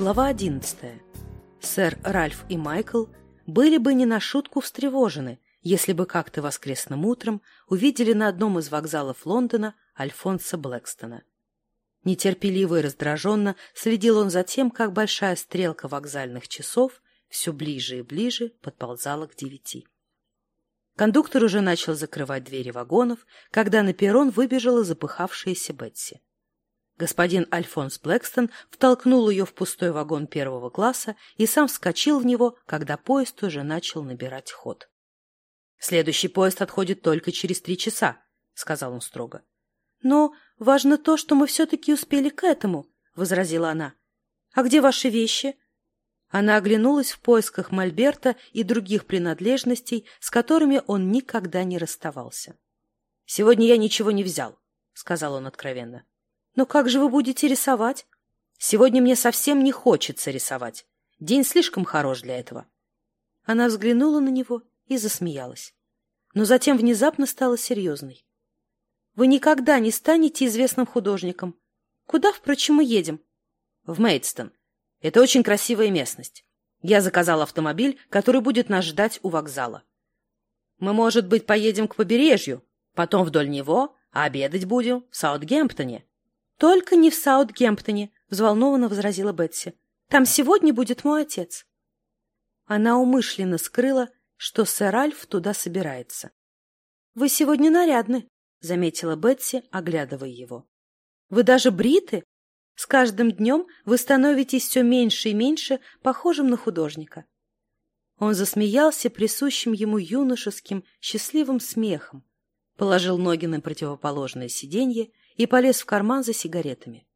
Глава 11. Сэр Ральф и Майкл были бы не на шутку встревожены, если бы как-то воскресным утром увидели на одном из вокзалов Лондона Альфонса Блэкстона. Нетерпеливо и раздраженно следил он за тем, как большая стрелка вокзальных часов все ближе и ближе подползала к девяти. Кондуктор уже начал закрывать двери вагонов, когда на перрон выбежала запыхавшаяся Бетси. Господин Альфонс Блэкстон втолкнул ее в пустой вагон первого класса и сам вскочил в него, когда поезд уже начал набирать ход. «Следующий поезд отходит только через три часа», — сказал он строго. «Но важно то, что мы все-таки успели к этому», — возразила она. «А где ваши вещи?» Она оглянулась в поисках Мольберта и других принадлежностей, с которыми он никогда не расставался. «Сегодня я ничего не взял», — сказал он откровенно. Но как же вы будете рисовать? Сегодня мне совсем не хочется рисовать. День слишком хорош для этого. Она взглянула на него и засмеялась. Но затем внезапно стала серьезной. Вы никогда не станете известным художником. Куда, впрочем, мы едем? В Мейдстон. Это очень красивая местность. Я заказал автомобиль, который будет нас ждать у вокзала. Мы, может быть, поедем к побережью, потом вдоль него, а обедать будем в Саутгемптоне. «Только не в Саутгемптоне», — взволнованно возразила Бетси. «Там сегодня будет мой отец». Она умышленно скрыла, что сэр Альф туда собирается. «Вы сегодня нарядны», — заметила Бетси, оглядывая его. «Вы даже бриты? С каждым днем вы становитесь все меньше и меньше похожим на художника». Он засмеялся присущим ему юношеским, счастливым смехом, положил ноги на противоположное сиденье и полез в карман за сигаретами.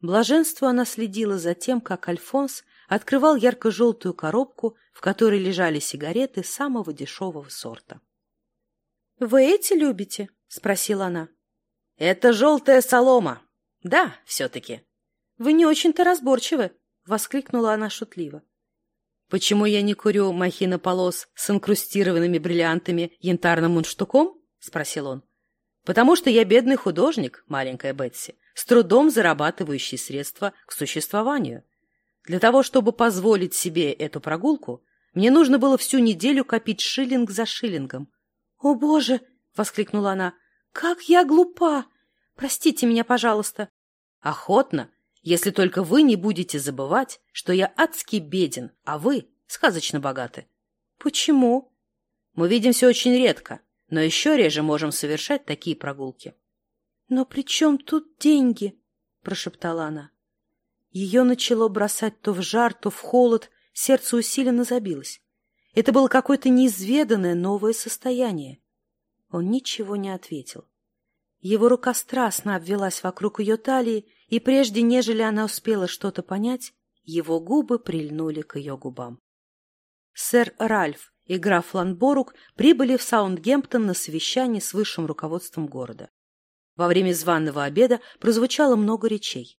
Блаженство она следила за тем, как Альфонс открывал ярко-желтую коробку, в которой лежали сигареты самого дешевого сорта. — Вы эти любите? — спросила она. — Это желтая солома. Да, все-таки. — Вы не очень-то разборчивы, — воскликнула она шутливо. — Почему я не курю махинополос с инкрустированными бриллиантами янтарным мундштуком? — спросил он. Потому что я бедный художник, маленькая Бетси, с трудом зарабатывающий средства к существованию. Для того, чтобы позволить себе эту прогулку, мне нужно было всю неделю копить шиллинг за шиллингом. — О, Боже! — воскликнула она. — Как я глупа! Простите меня, пожалуйста. — Охотно, если только вы не будете забывать, что я адски беден, а вы сказочно богаты. — Почему? — Мы видимся очень редко, но еще реже можем совершать такие прогулки. — Но при чем тут деньги? — прошептала она. Ее начало бросать то в жар, то в холод, сердце усиленно забилось. Это было какое-то неизведанное новое состояние. Он ничего не ответил. Его рука страстно обвелась вокруг ее талии, и прежде, нежели она успела что-то понять, его губы прильнули к ее губам. Сэр Ральф и граф Ланборук прибыли в Саундгемптон на совещание с высшим руководством города. Во время званного обеда прозвучало много речей.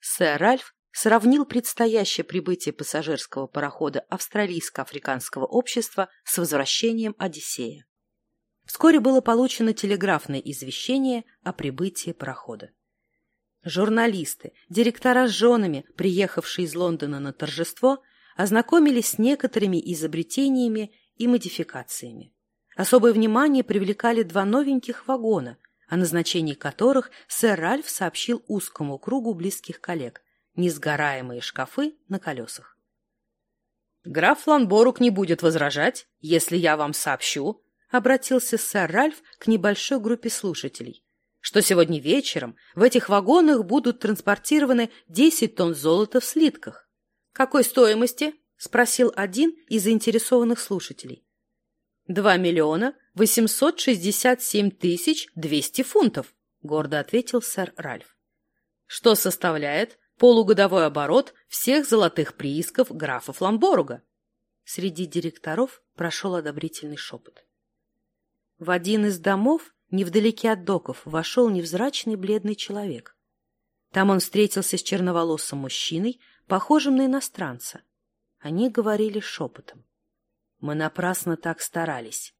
Сэр Ральф сравнил предстоящее прибытие пассажирского парохода Австралийско-африканского общества с возвращением Одиссея. Вскоре было получено телеграфное извещение о прибытии парохода. Журналисты, директора с женами, приехавшие из Лондона на торжество, ознакомились с некоторыми изобретениями и модификациями. Особое внимание привлекали два новеньких вагона, о назначении которых сэр Ральф сообщил узкому кругу близких коллег – несгораемые шкафы на колесах. «Граф Ланборук не будет возражать, если я вам сообщу», – обратился сэр Ральф к небольшой группе слушателей, что сегодня вечером в этих вагонах будут транспортированы 10 тонн золота в слитках. «Какой стоимости?» — спросил один из заинтересованных слушателей. «Два миллиона восемьсот шестьдесят семь тысяч двести фунтов», — гордо ответил сэр Ральф. «Что составляет полугодовой оборот всех золотых приисков графа Фламборуга?» Среди директоров прошел одобрительный шепот. В один из домов, невдалеке от доков, вошел невзрачный бледный человек. Там он встретился с черноволосым мужчиной, похожим на иностранца. Они говорили шепотом. Мы напрасно так старались.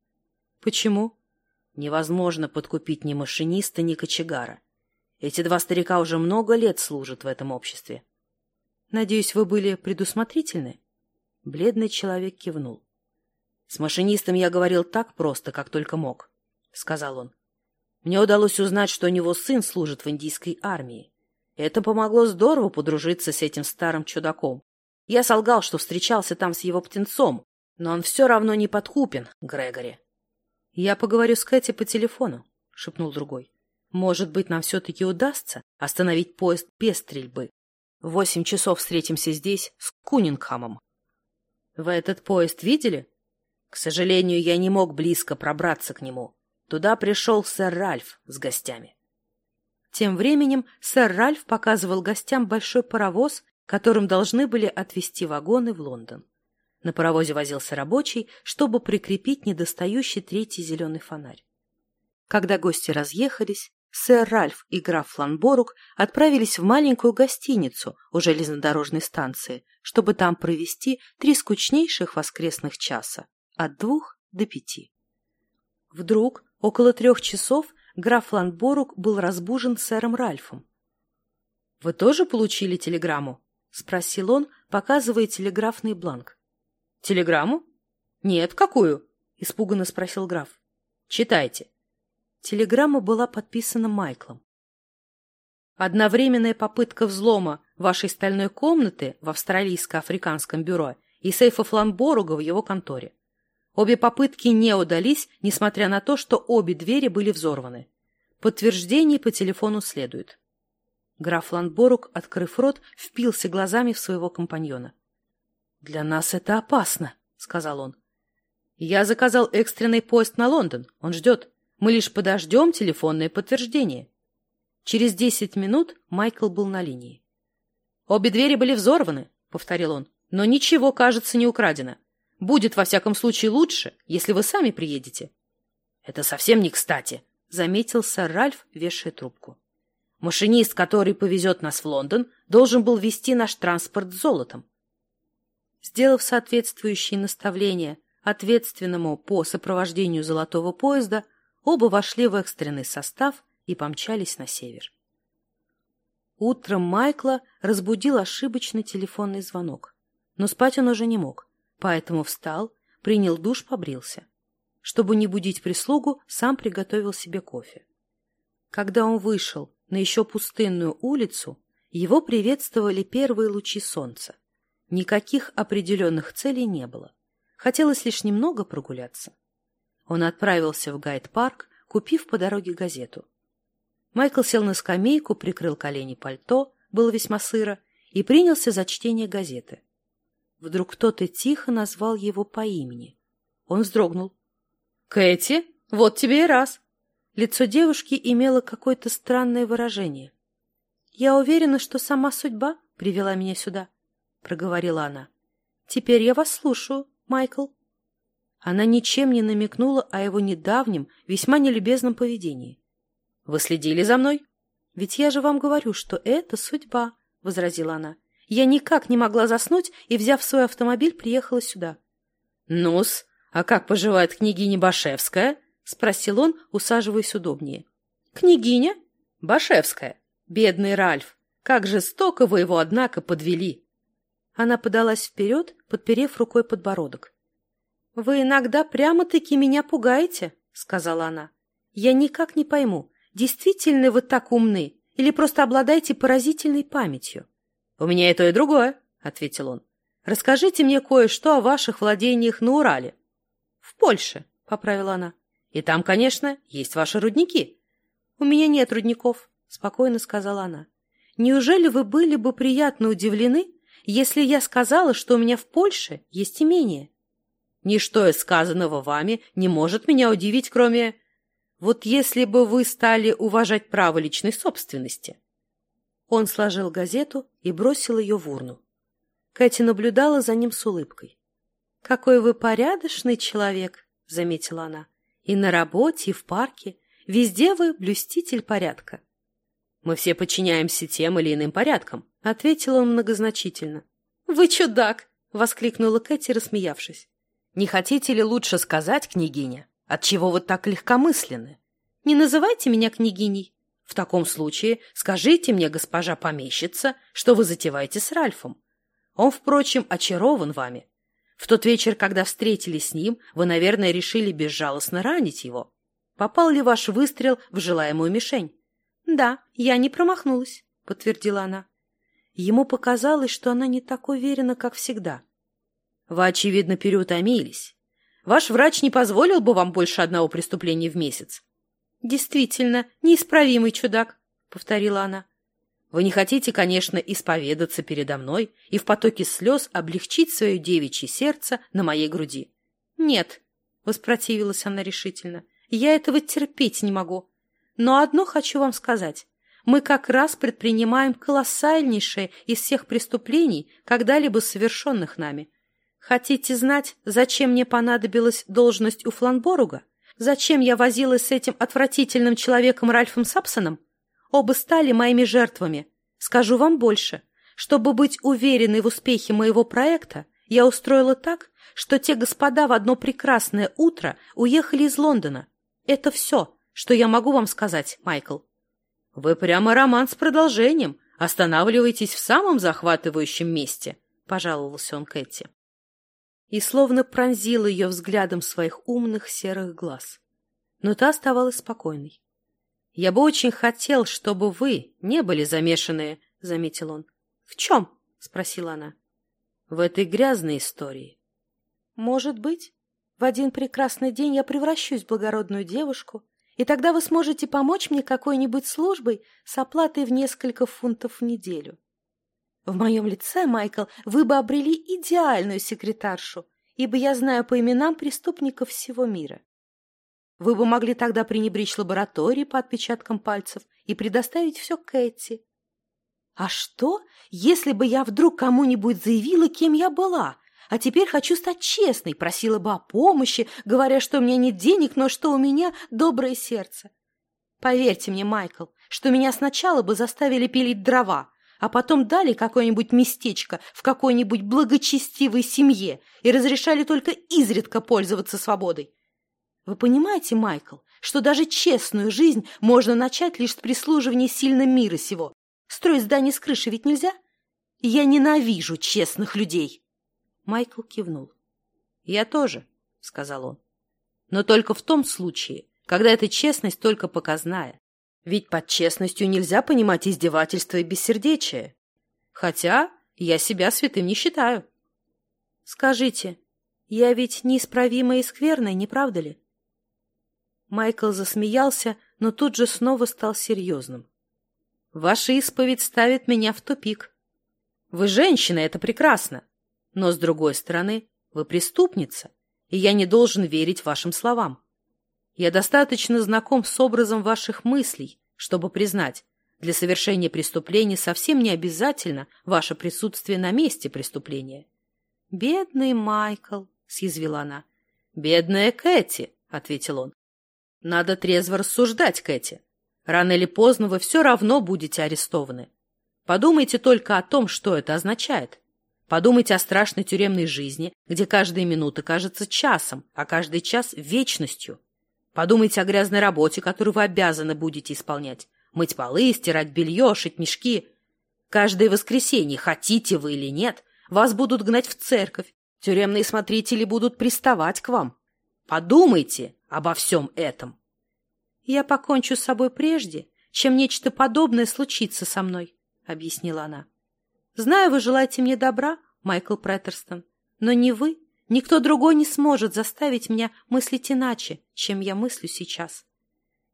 Почему? Невозможно подкупить ни машиниста, ни кочегара. Эти два старика уже много лет служат в этом обществе. Надеюсь, вы были предусмотрительны? Бледный человек кивнул. С машинистом я говорил так просто, как только мог, сказал он. Мне удалось узнать, что у него сын служит в индийской армии. Это помогло здорово подружиться с этим старым чудаком. Я солгал, что встречался там с его птенцом, но он все равно не подкупен, Грегори. — Я поговорю с Кэти по телефону, — шепнул другой. — Может быть, нам все-таки удастся остановить поезд без стрельбы. Восемь часов встретимся здесь с Кунингхамом. — Вы этот поезд видели? — К сожалению, я не мог близко пробраться к нему. Туда пришел сэр Ральф с гостями. Тем временем сэр Ральф показывал гостям большой паровоз, которым должны были отвезти вагоны в Лондон. На паровозе возился рабочий, чтобы прикрепить недостающий третий зеленый фонарь. Когда гости разъехались, сэр Ральф и граф Фланборук отправились в маленькую гостиницу у железнодорожной станции, чтобы там провести три скучнейших воскресных часа от двух до пяти. Вдруг, около трех часов, граф Ландборук был разбужен сэром Ральфом. — Вы тоже получили телеграмму? — спросил он, показывая телеграфный бланк. — Телеграмму? — Нет, какую? — испуганно спросил граф. — Читайте. Телеграмма была подписана Майклом. Одновременная попытка взлома вашей стальной комнаты в австралийско-африканском бюро и сейфа Фланборуга в его конторе. Обе попытки не удались, несмотря на то, что обе двери были взорваны. Подтверждений по телефону следует. Граф Ландборук, открыв рот, впился глазами в своего компаньона. — Для нас это опасно, — сказал он. — Я заказал экстренный поезд на Лондон. Он ждет. Мы лишь подождем телефонное подтверждение. Через десять минут Майкл был на линии. — Обе двери были взорваны, — повторил он, — но ничего, кажется, не украдено. Будет, во всяком случае, лучше, если вы сами приедете. — Это совсем не кстати, — заметил сэр Ральф, вешая трубку. Машинист, который повезет нас в Лондон, должен был вести наш транспорт золотом. Сделав соответствующие наставления ответственному по сопровождению золотого поезда, оба вошли в экстренный состав и помчались на север. Утром Майкла разбудил ошибочный телефонный звонок, но спать он уже не мог. Поэтому встал, принял душ, побрился. Чтобы не будить прислугу, сам приготовил себе кофе. Когда он вышел на еще пустынную улицу, его приветствовали первые лучи солнца. Никаких определенных целей не было. Хотелось лишь немного прогуляться. Он отправился в гайд-парк, купив по дороге газету. Майкл сел на скамейку, прикрыл колени пальто, было весьма сыро, и принялся за чтение газеты. Вдруг кто-то тихо назвал его по имени. Он вздрогнул. «Кэти, вот тебе и раз!» Лицо девушки имело какое-то странное выражение. «Я уверена, что сама судьба привела меня сюда», — проговорила она. «Теперь я вас слушаю, Майкл». Она ничем не намекнула о его недавнем, весьма нелюбезном поведении. «Вы следили за мной?» «Ведь я же вам говорю, что это судьба», — возразила она. Я никак не могла заснуть и, взяв свой автомобиль, приехала сюда. — Ну-с, а как поживает княгиня Башевская? — спросил он, усаживаясь удобнее. — Княгиня? Башевская. Бедный Ральф. Как жестоко вы его, однако, подвели. Она подалась вперед, подперев рукой подбородок. — Вы иногда прямо-таки меня пугаете, — сказала она. — Я никак не пойму, действительно вы так умны или просто обладаете поразительной памятью? — «У меня и то, и другое», — ответил он. «Расскажите мне кое-что о ваших владениях на Урале». «В Польше», — поправила она. «И там, конечно, есть ваши рудники». «У меня нет рудников», — спокойно сказала она. «Неужели вы были бы приятно удивлены, если я сказала, что у меня в Польше есть имение?» «Ничто из сказанного вами не может меня удивить, кроме...» «Вот если бы вы стали уважать право личной собственности». Он сложил газету и бросил ее в урну. Кэти наблюдала за ним с улыбкой. «Какой вы порядочный человек!» — заметила она. «И на работе, и в парке. Везде вы блюститель порядка». «Мы все подчиняемся тем или иным порядкам», — ответил он многозначительно. «Вы чудак!» — воскликнула Кэти, рассмеявшись. «Не хотите ли лучше сказать, княгиня, отчего вы так легкомысленны? Не называйте меня княгиней. В таком случае скажите мне, госпожа помещица, что вы затеваете с Ральфом. Он, впрочем, очарован вами. В тот вечер, когда встретились с ним, вы, наверное, решили безжалостно ранить его. Попал ли ваш выстрел в желаемую мишень? — Да, я не промахнулась, — подтвердила она. Ему показалось, что она не так уверена, как всегда. — Вы, очевидно, переутомились. Ваш врач не позволил бы вам больше одного преступления в месяц. — Действительно, неисправимый чудак, — повторила она. — Вы не хотите, конечно, исповедаться передо мной и в потоке слез облегчить свое девичье сердце на моей груди? — Нет, — воспротивилась она решительно, — я этого терпеть не могу. Но одно хочу вам сказать. Мы как раз предпринимаем колоссальнейшее из всех преступлений, когда-либо совершенных нами. Хотите знать, зачем мне понадобилась должность у Фланборуга? Зачем я возилась с этим отвратительным человеком Ральфом Сапсоном? Оба стали моими жертвами. Скажу вам больше. Чтобы быть уверенной в успехе моего проекта, я устроила так, что те господа в одно прекрасное утро уехали из Лондона. Это все, что я могу вам сказать, Майкл. Вы прямо роман с продолжением. Останавливаетесь в самом захватывающем месте, — пожаловался он Кэти и словно пронзил ее взглядом своих умных серых глаз. Но та оставалась спокойной. «Я бы очень хотел, чтобы вы не были замешаны», — заметил он. «В чем?» — спросила она. «В этой грязной истории». «Может быть. В один прекрасный день я превращусь в благородную девушку, и тогда вы сможете помочь мне какой-нибудь службой с оплатой в несколько фунтов в неделю. В моем лице, Майкл, вы бы обрели идеальную секретаршу, ибо я знаю по именам преступников всего мира. Вы бы могли тогда пренебречь лабораторией по отпечаткам пальцев и предоставить все Кэти. А что, если бы я вдруг кому-нибудь заявила, кем я была, а теперь хочу стать честной, просила бы о помощи, говоря, что у меня нет денег, но что у меня доброе сердце? Поверьте мне, Майкл, что меня сначала бы заставили пилить дрова, а потом дали какое-нибудь местечко в какой-нибудь благочестивой семье и разрешали только изредка пользоваться свободой. Вы понимаете, Майкл, что даже честную жизнь можно начать лишь с прислуживания сильным мира сего? Строить здание с крыши ведь нельзя? Я ненавижу честных людей. Майкл кивнул. Я тоже, сказал он. Но только в том случае, когда эта честность только показная. Ведь под честностью нельзя понимать издевательство и бессердечие. Хотя я себя святым не считаю. Скажите, я ведь неисправимая и скверная, не правда ли? Майкл засмеялся, но тут же снова стал серьезным. Ваша исповедь ставит меня в тупик. Вы женщина, это прекрасно. Но, с другой стороны, вы преступница, и я не должен верить вашим словам. Я достаточно знаком с образом ваших мыслей, чтобы признать, для совершения преступления совсем не обязательно ваше присутствие на месте преступления. — Бедный Майкл, — съязвила она. — Бедная Кэти, — ответил он. — Надо трезво рассуждать, Кэти. Рано или поздно вы все равно будете арестованы. Подумайте только о том, что это означает. Подумайте о страшной тюремной жизни, где каждая минута кажется часом, а каждый час — вечностью. Подумайте о грязной работе, которую вы обязаны будете исполнять. Мыть полы, стирать белье, шить мешки. Каждое воскресенье, хотите вы или нет, вас будут гнать в церковь. Тюремные смотрители будут приставать к вам. Подумайте обо всем этом. Я покончу с собой прежде, чем нечто подобное случится со мной, — объяснила она. Знаю, вы желаете мне добра, Майкл Преттерстон, но не вы, Никто другой не сможет заставить меня мыслить иначе, чем я мыслю сейчас.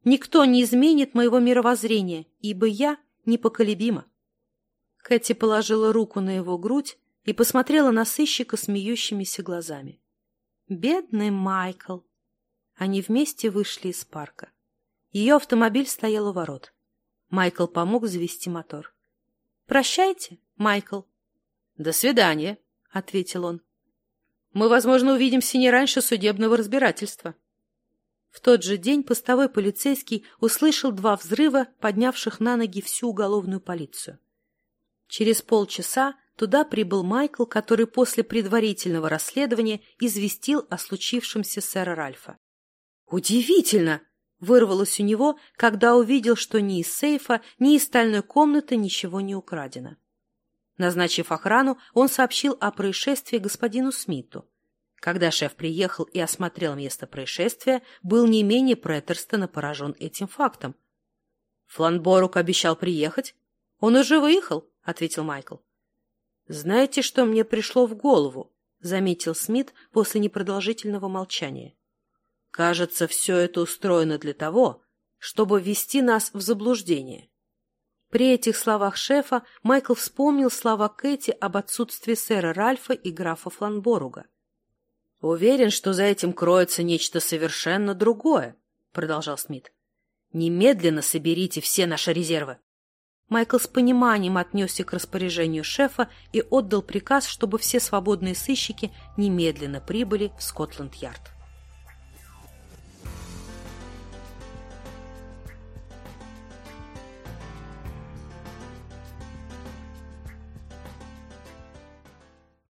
Никто не изменит моего мировоззрения, ибо я непоколебима. Кэти положила руку на его грудь и посмотрела на сыщика смеющимися глазами. «Бедный Майкл!» Они вместе вышли из парка. Ее автомобиль стоял у ворот. Майкл помог завести мотор. «Прощайте, Майкл». «До свидания», — ответил он. Мы, возможно, увидимся не раньше судебного разбирательства. В тот же день постовой полицейский услышал два взрыва, поднявших на ноги всю уголовную полицию. Через полчаса туда прибыл Майкл, который после предварительного расследования известил о случившемся сэра Ральфа. «Удивительно!» — вырвалось у него, когда увидел, что ни из сейфа, ни из стальной комнаты ничего не украдено. Назначив охрану, он сообщил о происшествии господину Смиту. Когда шеф приехал и осмотрел место происшествия, был не менее Претерстона поражен этим фактом. «Фланборук обещал приехать?» «Он уже выехал», — ответил Майкл. «Знаете, что мне пришло в голову?» — заметил Смит после непродолжительного молчания. «Кажется, все это устроено для того, чтобы ввести нас в заблуждение». При этих словах шефа Майкл вспомнил слова Кэти об отсутствии сэра Ральфа и графа Фланборуга. «Уверен, что за этим кроется нечто совершенно другое», — продолжал Смит. «Немедленно соберите все наши резервы». Майкл с пониманием отнесся к распоряжению шефа и отдал приказ, чтобы все свободные сыщики немедленно прибыли в Скотланд-Ярд.